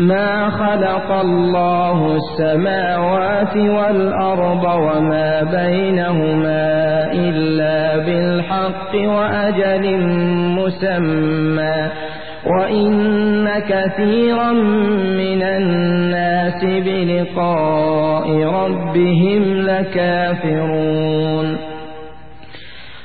ما خلق الله السماوات والأرض وما بينهما إلا بالحق وأجل مسمى وإن كثيرا من الناس بلقاء ربهم لكافرون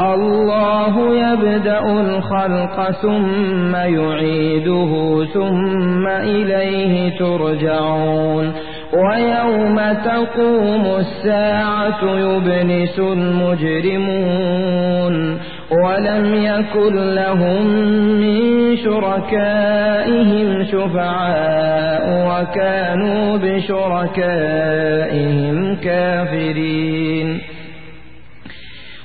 الله يبدأ الخلق ثم يعيده ثم إليه ترجعون. ويوم تقوم الساعة يبلس المجرمون. ولم يكن لهم من شركائهم شفعاء وكانوا بشركائهم كافرين.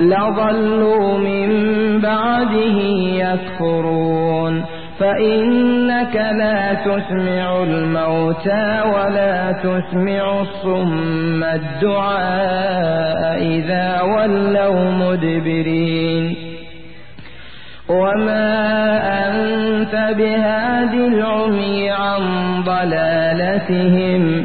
لظلوا من بعده يكفرون فإنك لا تسمع الموتى ولا تسمع الصم الدعاء إذا ولوا مدبرين وما أنت بهاد العمي عن ضلالتهم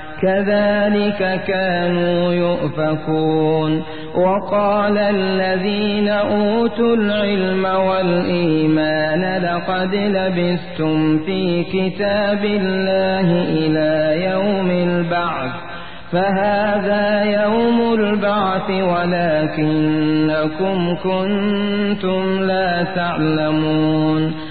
كذلك كانوا يؤفكون وقال الذين أوتوا العلم والإيمان لقد لبثتم في كتاب الله إلى يوم البعث فهذا يوم البعث ولكنكم كنتم لا تعلمون